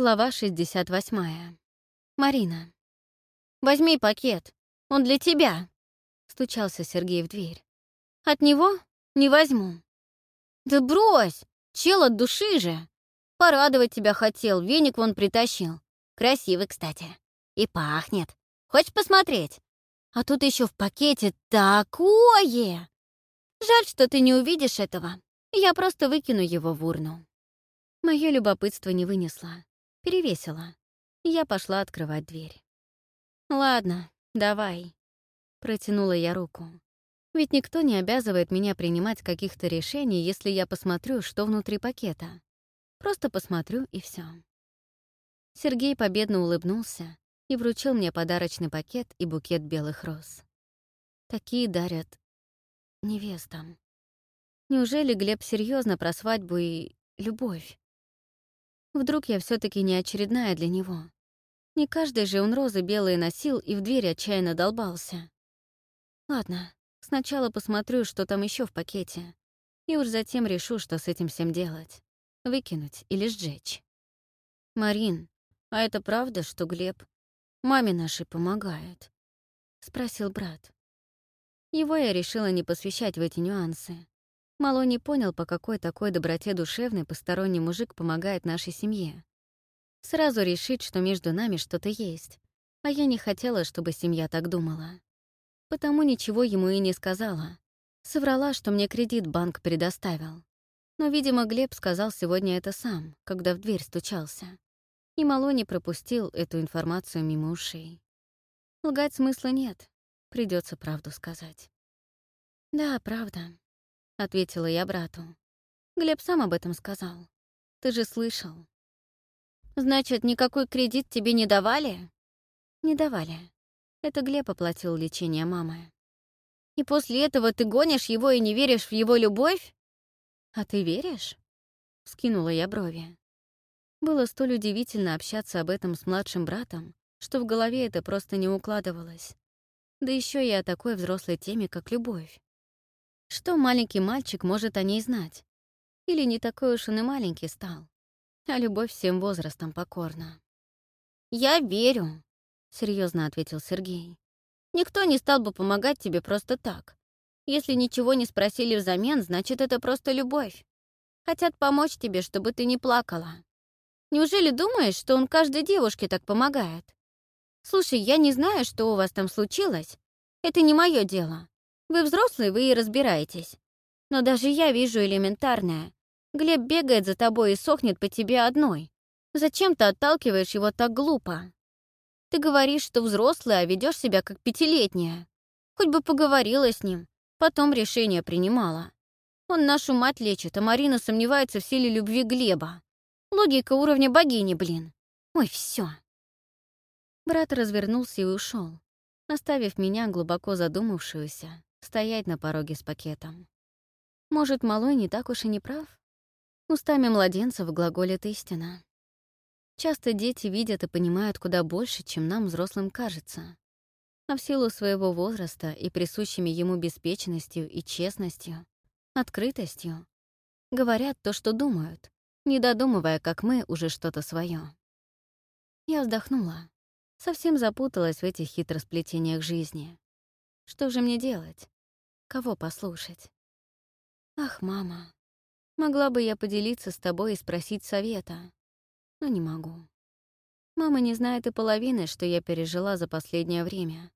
Глава 68. Марина. «Возьми пакет. Он для тебя!» — стучался Сергей в дверь. «От него не возьму». «Да брось! Чел от души же! Порадовать тебя хотел, веник вон притащил. Красивый, кстати. И пахнет. Хочешь посмотреть? А тут еще в пакете такое! Жаль, что ты не увидишь этого. Я просто выкину его в урну». Мое любопытство не вынесло перевесила. Я пошла открывать дверь. «Ладно, давай», — протянула я руку. Ведь никто не обязывает меня принимать каких-то решений, если я посмотрю, что внутри пакета. Просто посмотрю, и все. Сергей победно улыбнулся и вручил мне подарочный пакет и букет белых роз. Такие дарят невестам. Неужели Глеб серьезно про свадьбу и любовь? Вдруг я все таки не очередная для него. Не каждый же он розы белые носил и в дверь отчаянно долбался. Ладно, сначала посмотрю, что там еще в пакете, и уж затем решу, что с этим всем делать. Выкинуть или сжечь. «Марин, а это правда, что Глеб маме нашей помогает?» — спросил брат. Его я решила не посвящать в эти нюансы. Мало не понял, по какой такой доброте душевной посторонний мужик помогает нашей семье. Сразу решить, что между нами что-то есть. А я не хотела, чтобы семья так думала. Потому ничего ему и не сказала. Соврала, что мне кредит банк предоставил. Но, видимо, Глеб сказал сегодня это сам, когда в дверь стучался. И Мало не пропустил эту информацию мимо ушей. Лгать смысла нет, придется правду сказать. Да, правда. — ответила я брату. «Глеб сам об этом сказал. Ты же слышал». «Значит, никакой кредит тебе не давали?» «Не давали. Это Глеб оплатил лечение мамы». «И после этого ты гонишь его и не веришь в его любовь?» «А ты веришь?» — скинула я брови. Было столь удивительно общаться об этом с младшим братом, что в голове это просто не укладывалось. Да еще и о такой взрослой теме, как любовь. Что маленький мальчик может о ней знать? Или не такой уж он и маленький стал? А любовь всем возрастом покорна. «Я верю», — серьезно ответил Сергей. «Никто не стал бы помогать тебе просто так. Если ничего не спросили взамен, значит, это просто любовь. Хотят помочь тебе, чтобы ты не плакала. Неужели думаешь, что он каждой девушке так помогает? Слушай, я не знаю, что у вас там случилось. Это не мое дело. Вы взрослый, вы и разбираетесь. Но даже я вижу элементарное. Глеб бегает за тобой и сохнет по тебе одной. Зачем ты отталкиваешь его так глупо? Ты говоришь, что взрослый, а ведешь себя как пятилетняя. Хоть бы поговорила с ним, потом решение принимала. Он нашу мать лечит, а Марина сомневается в силе любви Глеба. Логика уровня богини, блин. Ой, все. Брат развернулся и ушел, оставив меня глубоко задумавшуюся стоять на пороге с пакетом. Может, малой не так уж и не прав? Устами младенцев глаголит истина. Часто дети видят и понимают куда больше, чем нам, взрослым, кажется. А в силу своего возраста и присущими ему беспечностью и честностью, открытостью, говорят то, что думают, не додумывая, как мы, уже что-то свое. Я вздохнула. Совсем запуталась в этих хитросплетениях жизни. Что же мне делать? Кого послушать? Ах, мама, могла бы я поделиться с тобой и спросить совета, но не могу. Мама не знает и половины, что я пережила за последнее время.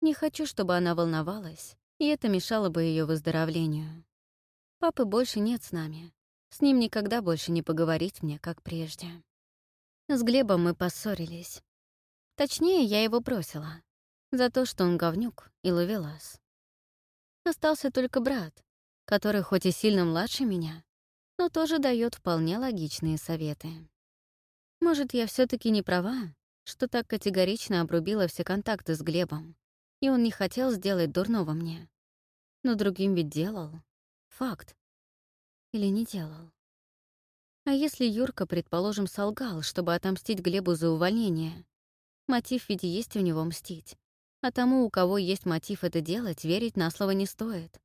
Не хочу, чтобы она волновалась, и это мешало бы ее выздоровлению. Папы больше нет с нами. С ним никогда больше не поговорить мне, как прежде. С Глебом мы поссорились. Точнее, я его бросила за то, что он говнюк и ловелас. Остался только брат, который хоть и сильно младше меня, но тоже дает вполне логичные советы. Может, я все таки не права, что так категорично обрубила все контакты с Глебом, и он не хотел сделать дурного мне. Но другим ведь делал. Факт. Или не делал. А если Юрка, предположим, солгал, чтобы отомстить Глебу за увольнение? Мотив ведь есть у него мстить. А тому, у кого есть мотив это делать, верить на слово не стоит.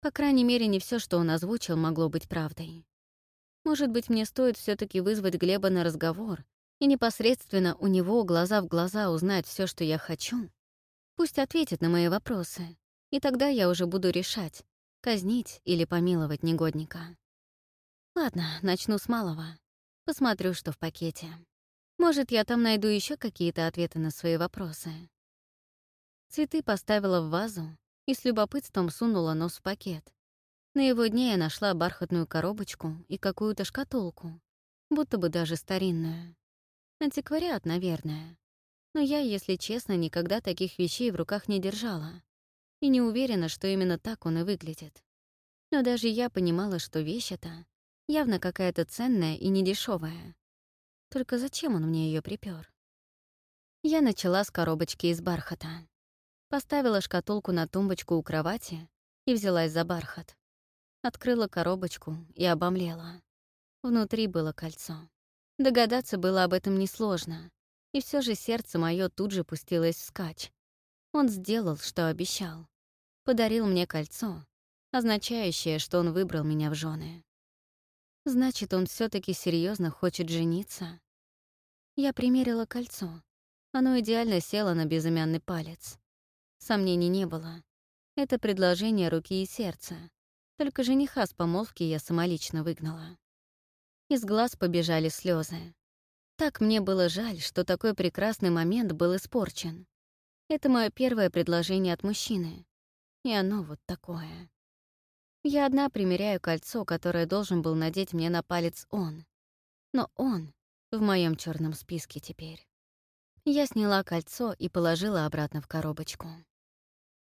По крайней мере, не все, что он озвучил, могло быть правдой. Может быть, мне стоит все таки вызвать Глеба на разговор и непосредственно у него глаза в глаза узнать все, что я хочу, пусть ответит на мои вопросы, и тогда я уже буду решать, казнить или помиловать негодника. Ладно, начну с малого. Посмотрю, что в пакете. Может, я там найду еще какие-то ответы на свои вопросы. Цветы поставила в вазу и с любопытством сунула нос в пакет. На его дне я нашла бархатную коробочку и какую-то шкатулку, будто бы даже старинную. Антиквариат, наверное. Но я, если честно, никогда таких вещей в руках не держала. И не уверена, что именно так он и выглядит. Но даже я понимала, что вещь эта явно какая-то ценная и недешевая. Только зачем он мне ее припер? Я начала с коробочки из бархата. Поставила шкатулку на тумбочку у кровати и взялась за бархат. Открыла коробочку и обомлела. Внутри было кольцо. Догадаться было об этом несложно, и все же сердце мое тут же пустилось вскачь. Он сделал, что обещал. Подарил мне кольцо, означающее, что он выбрал меня в жены. Значит, он все таки серьезно хочет жениться. Я примерила кольцо. Оно идеально село на безымянный палец. Сомнений не было. Это предложение руки и сердца. Только жениха с помолвки я самолично выгнала. Из глаз побежали слезы. Так мне было жаль, что такой прекрасный момент был испорчен. Это мое первое предложение от мужчины. И оно вот такое. Я одна примеряю кольцо, которое должен был надеть мне на палец он. Но он в моем черном списке теперь. Я сняла кольцо и положила обратно в коробочку.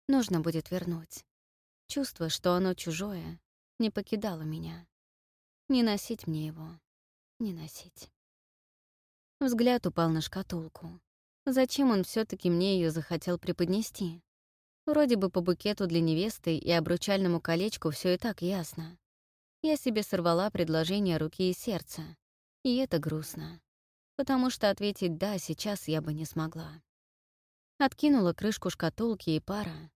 Нужно будет вернуть. Чувство, что оно чужое, не покидало меня. Не носить мне его. Не носить. Взгляд упал на шкатулку. Зачем он все таки мне ее захотел преподнести? Вроде бы по букету для невесты и обручальному колечку все и так ясно. Я себе сорвала предложение руки и сердца. И это грустно. Потому что ответить «да» сейчас я бы не смогла. Откинула крышку шкатулки, и пара,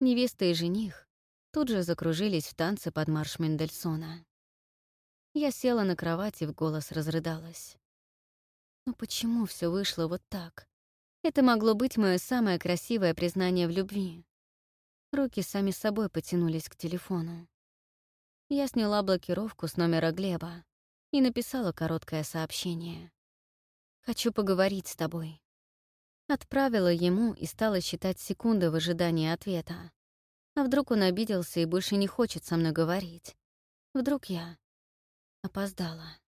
невеста и жених, тут же закружились в танце под марш Мендельсона. Я села на кровать и в голос разрыдалась. Ну почему все вышло вот так? Это могло быть мое самое красивое признание в любви. Руки сами собой потянулись к телефону. Я сняла блокировку с номера Глеба и написала короткое сообщение. «Хочу поговорить с тобой». Отправила ему и стала считать секунды в ожидании ответа. А вдруг он обиделся и больше не хочет со мной говорить? Вдруг я Опоздала.